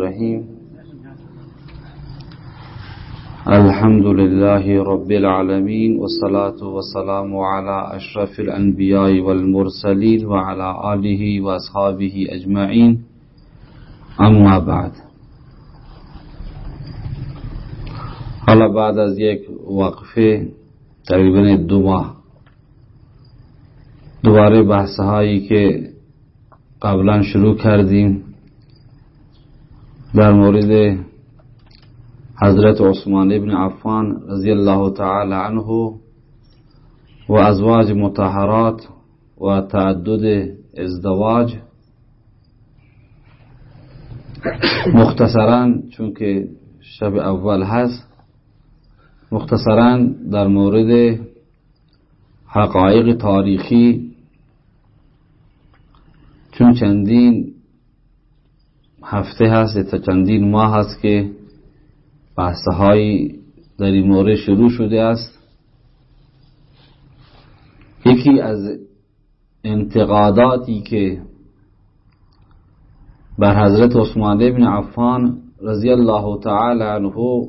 الرحيم. الحمد لله رب العالمين والصلاة والسلام على أشرف الأنبياء والمرسلين وعلى آله وأصحابه أجمعين. اما بعد. حالا بعد از یک وقفه تقریبا دو ماه. دوباره بحث هایی که قبلا شروع کردیم. در مورد حضرت عثمان ابن عفان رضی الله تعالی عنه و ازواج متحرات و تعدد ازدواج مختصرا چون که شب اول هست مختصرا در مورد حقایق تاریخی چون چندین هفته هست تا چندین ماه هست که بحثه های در این مورد شروع شده است. یکی از انتقاداتی که بر حضرت عثمان ابن عفان رضی الله تعالی عنه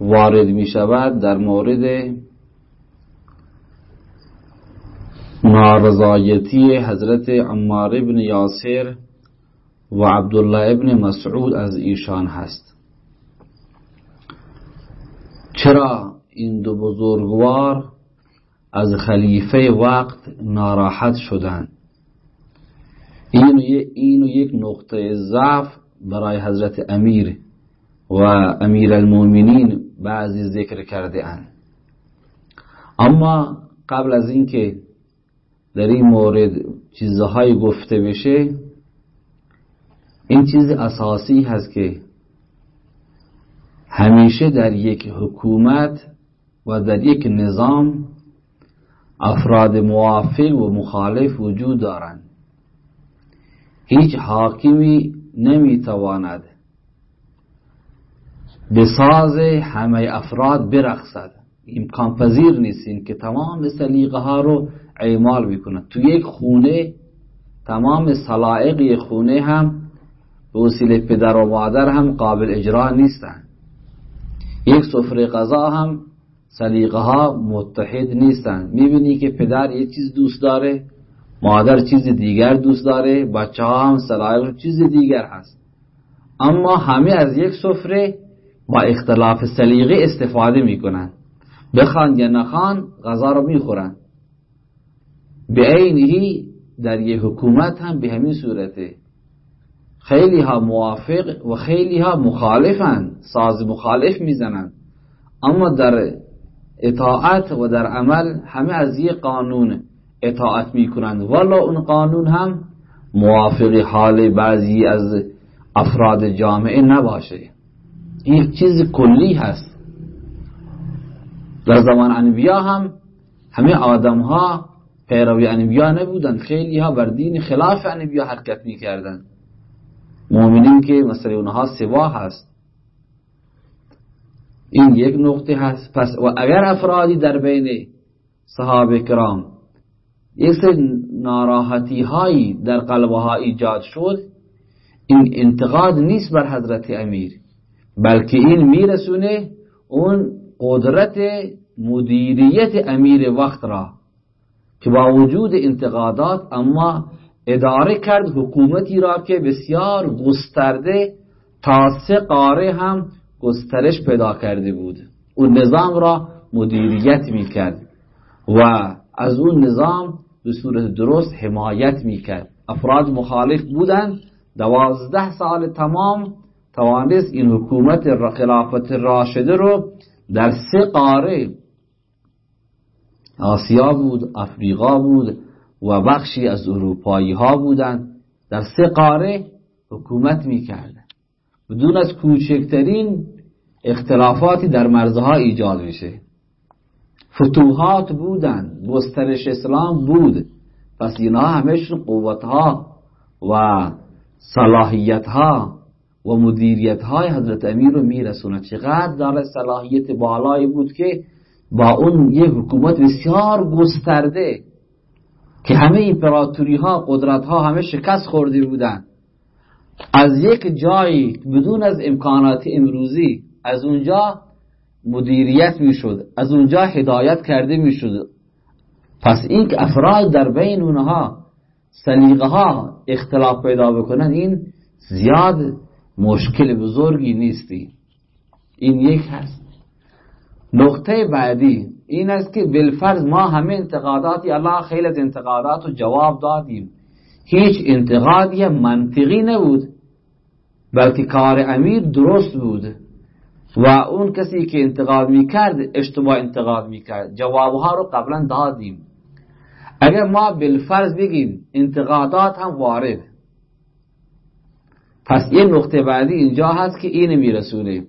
وارد می شود در مورد نارضایتی حضرت عمار ابن یاسر و عبدالله ابن مسعود از ایشان هست. چرا این دو بزرگوار از خلیفه وقت ناراحت شدند این و یک نقطه ضعف برای حضرت امیر و امیر المومنین بعضی ذکر کرده اند. اما قبل از اینکه در این مورد چیزهای گفته بشه این چیز اساسی هست که همیشه در یک حکومت و در یک نظام افراد موافق و مخالف وجود دارند. هیچ حاکمی نمی‌تواند به ساز همه افراد برقصد. امکان پذیر نیستین که تمام سلیقه ها رو اعمال بکنند تو یک خونه تمام سلائق خونه هم به وسیله پدر و مادر هم قابل اجرا نیستند یک سفره غذا هم سلیقه ها متحد نیستند می‌بینی که پدر یک چیز دوست داره مادر چیز دیگر دوست داره بچه ها هم سلایق چیز دیگر هست. اما همه از یک سفره با اختلاف سلیقه استفاده می‌کنن. بخوان یا نخوان غذا رو می‌خورن. به عینهی در یک حکومت هم به همین صورته. خیلی ها موافق و خیلی ها مخالفن. ساز مخالف می‌زنن. اما در اطاعت و در عمل همه از یک قانون اطاعت می‌کنند والا اون قانون هم موافق حال بعضی از افراد جامعه نباشه. این چیز کلی هست. در زمان انبیا هم همه آدم ها پیروی انبیا نبودند خیلی ها بر دین خلاف انبیا حرکت می‌کردند مؤمنین که مثل اونها سوا هست. این یک نقطه هست. پس و اگر افرادی در بین صحابه کرام یک ناراحتی هایی در قلبها ایجاد شد این انتقاد نیست بر حضرت امیر بلکه این میرسونه اون قدرت مدیریت امیر وقت را که با وجود انتقادات اما اداره کرد حکومتی را که بسیار گسترده تا سه قاره هم گسترش پیدا کرده بود. اون نظام را مدیریت می‌کرد و از اون نظام به صورت درست حمایت می‌کرد. افراد مخالف بودند. دوازده سال تمام توانست این حکومت خلافت راشده رو در سه قاره آسیا بود افریقا بود و بخشی از اروپایی ها بودند. در سه قاره حکومت می‌کردن. بدون از کوچکترین اختلافاتی در مرزها ایجاد میشه. فتوحات بودند. گسترش اسلام بود. پس اینها همشون قوتها و صلاحیتها و مدیریتهای حضرت امیر رو میرسونه چقدر داره صلاحیت بالایی بود که با اون یه حکومت بسیار گسترده. که همه ایمپراتوری ها قدرت ها همه شکست خورده بودن. از یک جایی بدون از امکانات امروزی از اونجا مدیریت می‌شد از اونجا هدایت کرده می‌شد. پس این که افراد در بین اونها سلیقه ها اختلاف پیدا بکنن این زیاد مشکل بزرگی نیستی این یک هست. نقطه بعدی این است که بالفرض ما همه انتقاداتی الله خیلی از انتقادات و جواب دادیم. هیچ انتقادی منطقی نبود بلکه کار امیر درست بود. و اون کسی که انتقاد می‌کرد اشتباه انتقاد می‌کرد. جوابها رو قبلا دادیم. اگر ما بالفرض بگیم انتقادات هم وارد. پس یه نقطه بعدی اینجا هست که این میرسونه.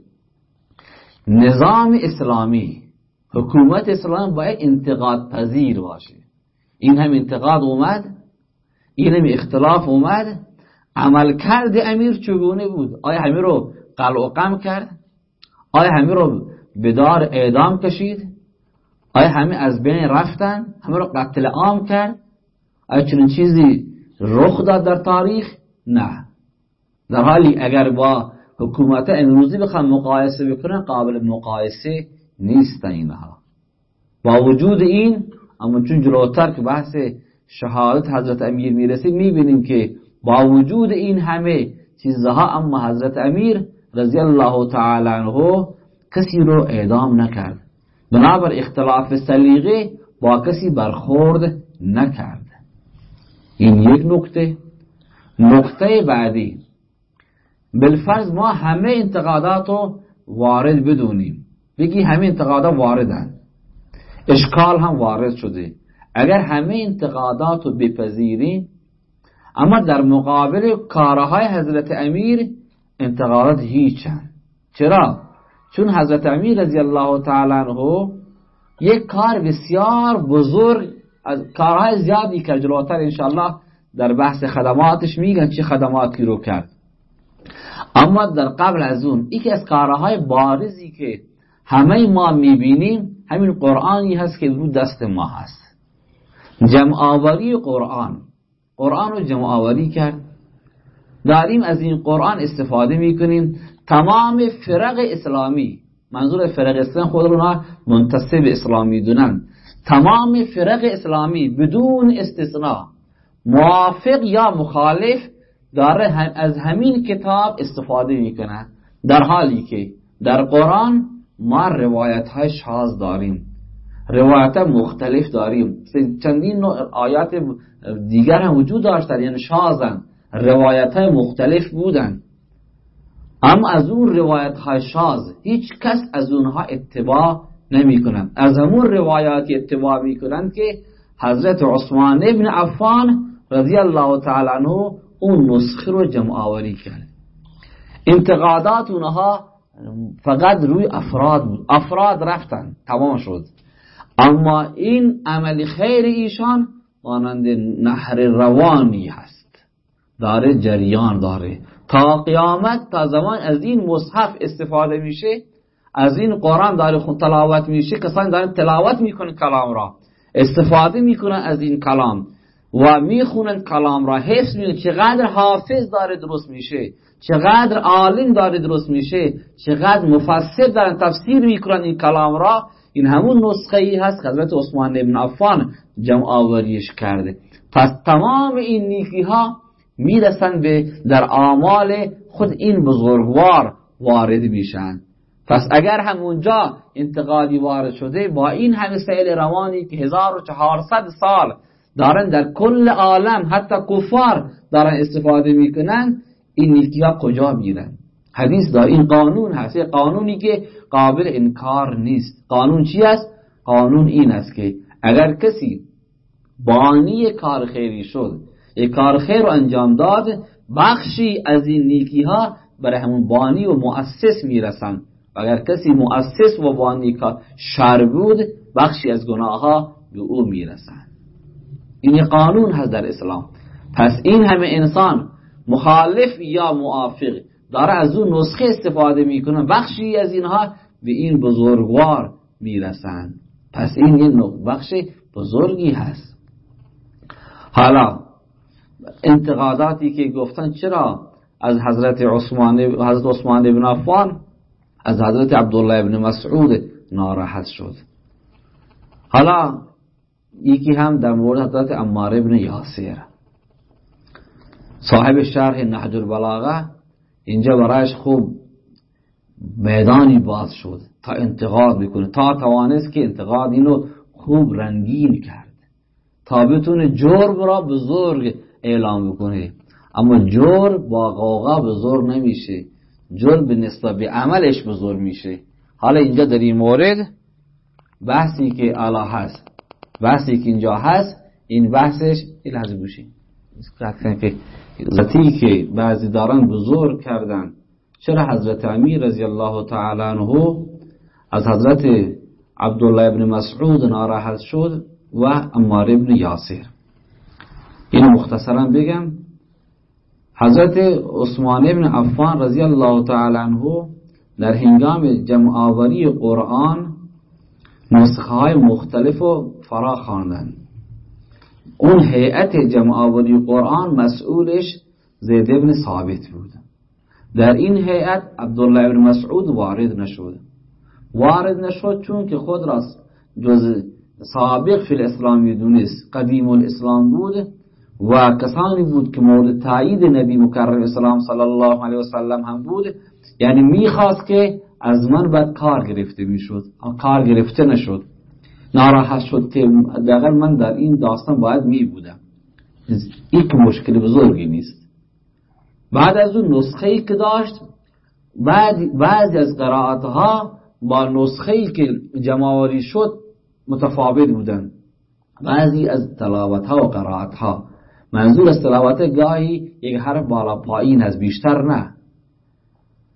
نظام اسلامی حکومت اسلام باید انتقاد پذیر باشه. این هم انتقاد اومد این هم اختلاف اومد. عمل کرد امیر چگونه بود؟ آیا همه رو قلع و قم کرد؟ آیا همه رو به دار اعدام کشید؟ آیا همه از بین رفتن؟ همه رو قتل عام کرد؟ آیا چنین چیزی رخ داد در تاریخ؟ نه. در حالی اگر با حکومت امروزی بخوام مقایسه بکنن قابل مقایسه نیست اینها. با وجود این اما چون جلوتر که بحث شهادت حضرت امیر می‌رسید می‌بینیم که با وجود این همه چیزها اما حضرت امیر رضی الله تعالی عنه کسی رو اعدام نکرد. بنابر اختلاف سلیقه با کسی برخورد نکرد. این یک نکته. نکته بعدی. بالفرض ما همه انتقادات رو وارد بدونیم. بگی همه انتقادات واردن. اشکال هم وارد شده. اگر همه انتقادات رو بپذیریم اما در مقابل کارهای حضرت امیر انتقادات هیچن. چرا؟ چون حضرت امیر رضی الله تعالی عنه یک کار بسیار بزرگ از کارهای زیادی که جلوتر انشاءالله در بحث خدماتش میگن چه خدماتی رو کرد. اما در قبل از اون یکی از کارهای بارزی که همه ما می‌بینیم همین قرآنی هست که رو دست ما هست. جمع قرآن. قرآن رو جمع آوری کرد. داریم از این قرآن استفاده می‌کنیم. تمام فرق اسلامی. منظور فرق اسلام خود رو منتصب اسلامی دونن. تمام فرق اسلامی بدون استثناء. موافق یا مخالف داره از همین کتاب استفاده می‌کنه. در حالی که در قرآن ما روایت های شاز داریم. روایت مختلف داریم. چندین آیات دیگر هم وجود داشتن یعنی شازن روایت های مختلف بودن. اما از اون روایت های شاز هیچ کس از اونها اتباع نمی کنن از همون روایاتی اتباع می کنن که حضرت عثمان ابن عفان رضی الله تعالی عنه اون نسخه رو جمع آوری کرد. انتقادات اونها فقط روی افراد بود. افراد رفتن. تمام شد. اما این عمل خیر ایشان مانند نهر روانی هست. داره جریان داره. تا قیامت تا زمان از این مصحف استفاده میشه از این قرآن داره خون تلاوت میشه کسانی دارن تلاوت می‌کنن کلام را. استفاده می‌کنن از این کلام و می‌خونن کلام را. حفظ می‌کنن. چقدر حافظ داره درست میشه. چقدر عالم داره درست میشه چقدر مفسر دارن تفسیر می‌کنن این کلام را این همون نسخه ای هست حضرت عثمان ابن عفان جمع آوریش کرده. پس تمام این نیکی ها می‌رسن به در آمال خود این بزرگوار وارد میشن. پس اگر همونجا انتقادی وارد شده با این همه سیل روانی که 1400 سال دارن در کل عالم حتی کفار دارن استفاده می‌کنن این نیکی ها کجا میرن حدیث دار این قانون هست. قانونی که قابل انکار نیست. قانون چی است؟ قانون این است که اگر کسی بانی کار خیری شد یک کار خیر رو انجام داد بخشی از این نیکی ها برای همون بانی و مؤسس می‌رسن. اگر کسی مؤسس و بانی کا شر بود بخشی از گناه ها به او می‌رسن. این قانون هست در اسلام. پس این همه انسان مخالف یا موافق داره از اون نسخه استفاده می‌کنه. بخشی از اینها به این بزرگوار می‌رسن پس این یه بخش بزرگی هست. حالا انتقاداتی که گفتن چرا از حضرت عثمان حضرت عثمان ابن عفان از حضرت عبدالله ابن مسعود ناراحت شد؟ حالا یکی هم در مورد حضرت عمار ابن یاسر. صاحب شرح نهج البلاغه اینجا برایش خوب میدانی باز شد تا انتقاد بکنه. تا توانست که انتقاد اینو خوب رنگین کرد. تا بتونه جرم را بزرگ اعلام بکنه. اما جور با قوقا بزرگ نمیشه. جور به نسبت عملش بزرگ میشه. حالا اینجا در این مورد بحثی که الا هست. بحثی که اینجا هست این بحثش این لحظه گوشی که ذاتی که بعضی دارن بزرگ کردن. چرا حضرت امیر رضی الله تعالی عنه از حضرت عبدالله ابن مسعود ناراحت شد و امار ابن یاسر. این مختصرا بگم حضرت عثمان ابن عفان رضی الله تعالی عنه در هنگام جمع آوری قرآن نسخه های مختلف و فرا خواندن اون هیئت جمع آوری قرآن مسئولش زید ابن ثابت بود. در این هیئت عبدالله ابن مسعود وارد نشد. وارد نشد چون که خود را جز سابق فی الاسلام می‌دونست قدیم الاسلام بود و کسانی بود که مورد تایید نبی مکرم اسلام صلی الله علیه وسلم هم بود. یعنی می‌خواست که از من بعد کار گرفته می‌شد کار گرفته نشد. ناراحت شد که دقیقا من در این داستان باید می بودم این مشکل بزرگی نیست. بعد از اون نسخه ای که داشت بعضی از قرائتها با نسخه ای که جمعوری شد متفاوت بودن. بعضی از تلاوت ها و قرائت ها منظور از تلاوت گاهی یک حرف بالا پایین از بیشتر نه.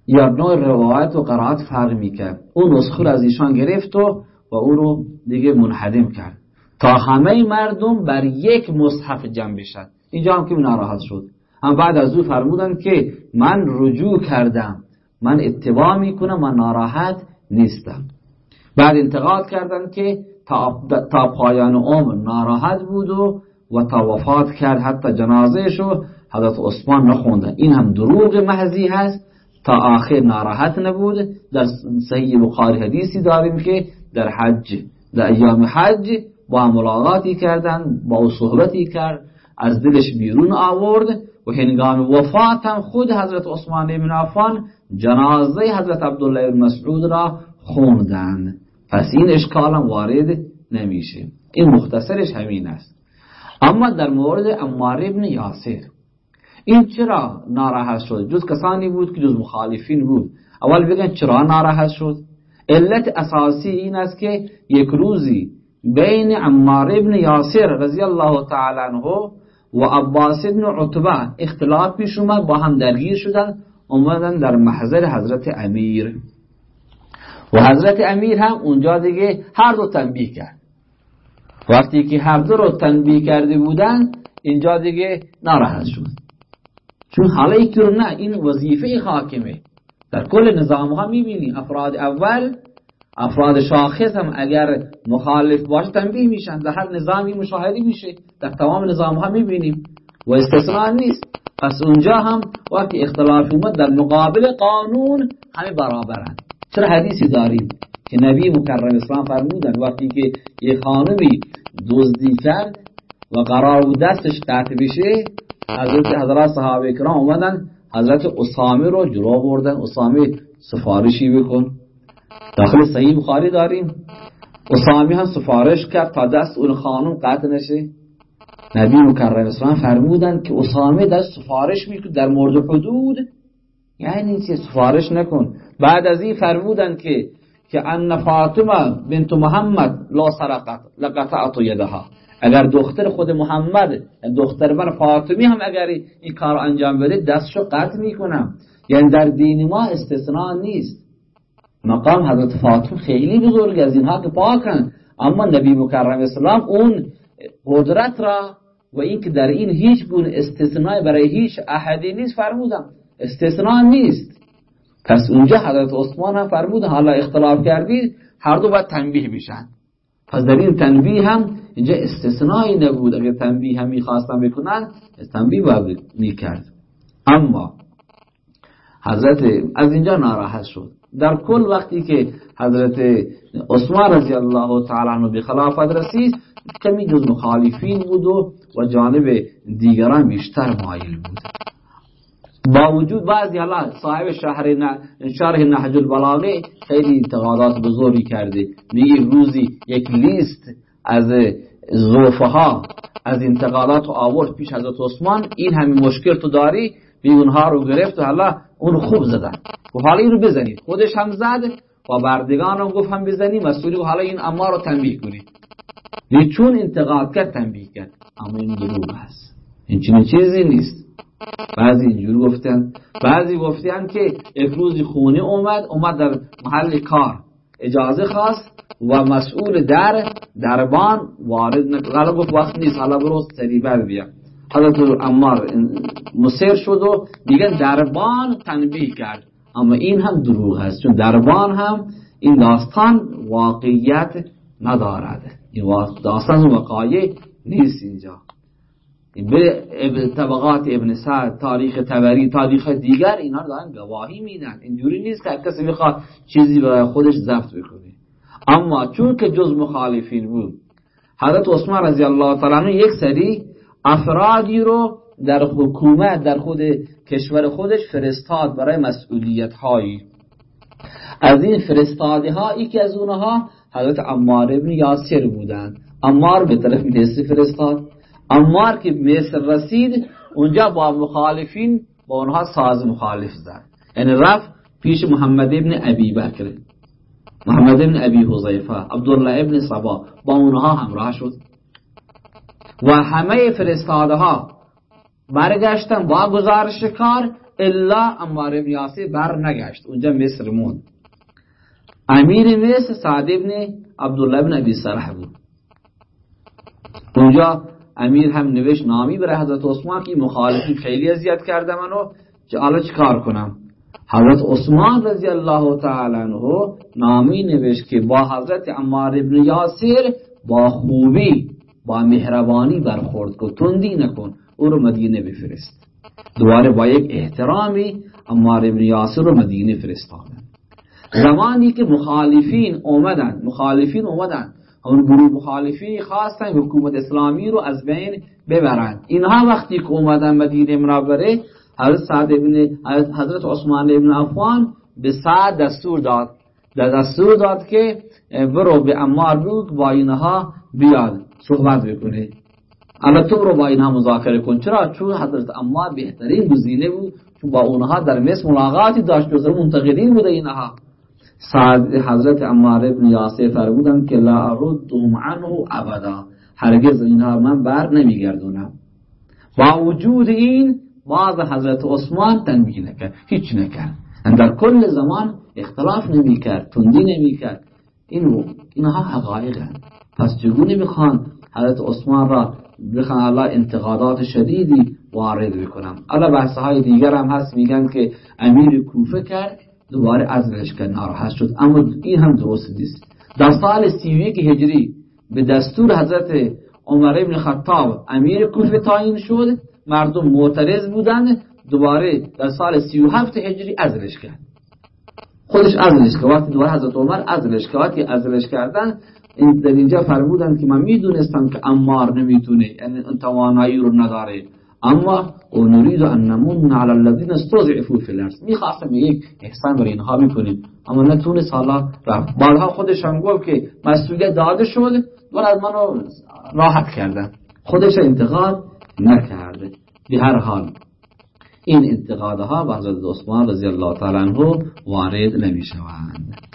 یا نوع روایت و قرائت فرق می‌کرد. اون نسخه از ایشان گرفت و و او رو دیگه منحدم کرد. تا همه مردم بر یک مصحف جمع بشد اینجا هم که ناراحت شد. هم بعد از او فرمودن که من رجوع کردم. من اتباع می‌کنم من ناراحت نیستم. بعد انتقاد کردن که تا, تا پایان عمر ناراحت بود و و تا وفات کرد حتی جنازه حضرت عثمان نخوندن این هم دروغ محضی هست. تا آخر ناراحت نبود. در صحیح بخاری حدیثی داریم که در حج در ایام حج با ملاقاتی کردن با صحبتی کرد از دلش بیرون آورد و هنگام وفات هم خود حضرت عثمان بن عفان جنازه حضرت عبدالله بن مسعود را خوندن. پس این اشکال وارد نمیشه. این مختصرش همین است. اما در مورد امار ابن یاسر. این چرا ناراحت شد؟ جز کسانی بود که جز مخالفین بود. اول بگن چرا ناراحت شد؟ علت اساسی این است که یک روزی بین عمار ابن یاسر رضی الله تعالی عنه و عباس ابن عتبه اختلاف پیش اومد با هم درگیر شدن اومدن در محضر حضرت امیر. و حضرت امیر هم اونجا دیگه هر دو تنبیه کرد. وقتی که هر دو رو تنبیه کرده بودن اینجا دیگه ناراحت شد. چون حالا یک نه این وظیفه حاکمه. در کل نظام ها می‌بینی. افراد اول افراد شاخص هم اگر مخالف باشه تنبیه میشن. در هر نظامی مشاهدی میشه. در تمام نظام ها می‌بینیم. و استثناء نیست. پس اونجا هم وقتی اختلاف اومد در مقابل قانون همه برابرن. چرا حدیثی داریم که نبی مکرم اسلام فرمودن وقتی که یه خانمی دزدی کرد و قرار بود دستش قطع بشه حضرت حضرات صحابه کرام اومدن حضرت اسامه رو جلو بردن اسامه سفارشی بکن. داخل صحیح بخاری داریم. اسامه هم سفارش کرد تا دست اون خانم قطع نشه. نبی مکرم اسلام فرمودن که اسامه دست سفارش میکن در مورد حدود. یعنی چه سفارش نکن. بعد از این فرمودن که که ان فاطمه بنت محمد لا سرقت لقطعت یدها. اگر دختر خود محمد دختر من فاطمی هم اگر این کار انجام بده دستشو قطع می‌کنم. یعنی در دین ما استثناء نیست. مقام حضرت فاطمه خیلی بزرگ از اینها که پاکن. اما نبی مکرم اسلام اون قدرت را و اینکه در این هیچ گونه استثناء برای هیچ احدی نیست فرمودم استثناء نیست. پس اونجا حضرت عثمان هم فرمود حالا اختلاف کردید هر دو باید تنبیه بشن پس در این تنبیه هم اینجا استثنایی نبود. اگر تنبیه هم می‌خواستن بکنن تنبیه باید می‌کرد. اما حضرت از اینجا ناراحت شد. در کل وقتی که حضرت عثمان رضی الله تعالی عنه به خلافت رسید کمی جز مخالفین بود و و جانب دیگران بیشتر مایل بود. با وجود بعضی الله صاحب شهر شرح نهج البلاغه خیلی انتقادات بزرگی کرده. میگه روزی یک لیست از زوفه ها از انتقادات و آورد پیش حضرت عثمان. این همین مشکل تو داری؟ بی اونها رو گرفت و الله اون خوب زدن. و حالا این رو بزنید. خودش هم زد و بردگان رو گفت هم بزنی مسئولی و حالا این اما رو تنبیه کنید چون انتقاد کرد تنبیه کرد. اما این دروغ هست. این چنین چیزی نیست. بعضی اینجور گفتن. بعضی گفتن که افروز خونه اومد اومد در محل کار. اجازه خواست. و مسئول در دربان وارد نکرد گفت وقت نیست حالا برو سریبر بیا. حضرت عمار مصر شد و دیگه دربان تنبیه کرد. اما این هم دروغ هست چون دربان هم این داستان واقعیت ندارد. این داستان وقایع نیست اینجا. به طبقات ابن سعد تاریخ تبری تاریخ دیگر اینا دارن گواهی میدن. اینجوری نیست که کسی بخواد چیزی برای خودش ضبط بکنه. اما چون که جز مخالفین بود حضرت عثمان رضی الله تعالی یک سری افرادی رو در حکومت در خود کشور خودش فرستاد برای مسئولیت هایی از این فرستاده ها یکی از اونها حضرت عمار ابن یاسر بودند. عمار به طرف مصر فرستاد. عمار که مصر رسید اونجا با مخالفین با اونها ساز مخالف زد. یعنی رفت پیش محمد ابن ابی بکر. محمد ابن ابی حضیفه عبدالله ابن صبا با اونها همراه شد. و همه فرستاده ها برگشتن با گزارش کار الا عمار ابن یاسر بر نگشت. اونجا مصر موند. امیر مصر سعد ابن عبدالله ابن ابی سرح بود. اونجا امیر هم نوشت نامی برای حضرت عثمان که مخالفی خیلی اذیت کرده منو که حالا چیکار کنم؟ حضرت عثمان رضی الله تعالی عنه نامی نوشت که با حضرت عمار ابن یاسر با خوبی با مهربانی برخورد کن تندی نکن او رو مدینه بفرست. دوباره با یک احترامی عمار ابن یاسر رو مدینه فرستادن. زمانی که مخالفین اومدن مخالفین اومدن اون گروه مخالفین خواستن حکومت اسلامی رو از بین ببرن. اینها وقتی که اومدن مدینه منوره حضرت سعد ابن حضرت عثمان ابن عفان به سعد دستور داد. دستور داد که برو به امار بگو با اینها بیاد صحبت بکنه. اما تو رو با اینها مذاکره کن. چرا؟ چون حضرت امار بهترین گزینه بود چون با اونها در مصر ملاقاتی داشت. جزر منتقدین بوده اینها. سعد حضرت عمار ابن یاسر فرمودن که لا اردهم عنه ابدا. هرگز اینها من بر نمیگردونم. با وجود این باز حضرت عثمان تنبیه نکرد. هیچ نکرد. در کل زمان اختلاف نمی‌کرد تندی نمی‌کرد. این اینها حقایق پس چگونه می‌خوان حضرت عثمان را بخوان الله انتقادات شدیدی وارد بکنم؟ الله بحث های دیگر هم هست میگن که امیر کوفه کرد دوباره ازلش کرد ناراحت شد. اما این هم درست نیست. در سال سی یک هجری به دستور حضرت عمر ابن خطاب امیر کوفه تعیین شد. مردم معترض بودند دوباره در سال سی و هفت هجری ازلش کرد. خودش ازلش کرد. وقتی دوباره حضرت عمر ازلش کرد وقتی ازلش کردن در اینجا فرمودن که من می‌دونستم که امار نمی‌تونه یعنی توانایی رو نداره. اما و نريد ان نمون على الذين استضعفوا في الارض. می‌خواستم یک احسان بر اینها می‌کنیم اما نتونست. حالا رفت. بعدها خودش گفت که مسئولیت داده شد و از منو راحت کردن. خودش انتقاد نکرده. به هر حال این انتقادها به حضرت عثمان رضی الله تعالی عنه وارد نمی‌شوند.